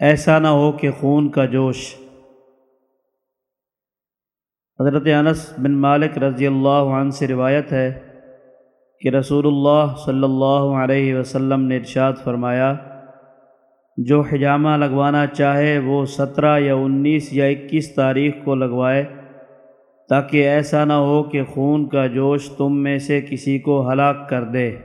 ایسا نہ ہو کہ خون کا جوش۔ حضرت انس بن مالک رضی اللہ عنہ سے روایت ہے کہ رسول اللہ صلی اللہ علیہ وسلم نے ارشاد فرمایا، جو حجامہ لگوانا چاہے وہ سترہ یا انیس یا اکیس تاریخ کو لگوائے، تاکہ ایسا نہ ہو کہ خون کا جوش تم میں سے کسی کو ہلاک کر دے۔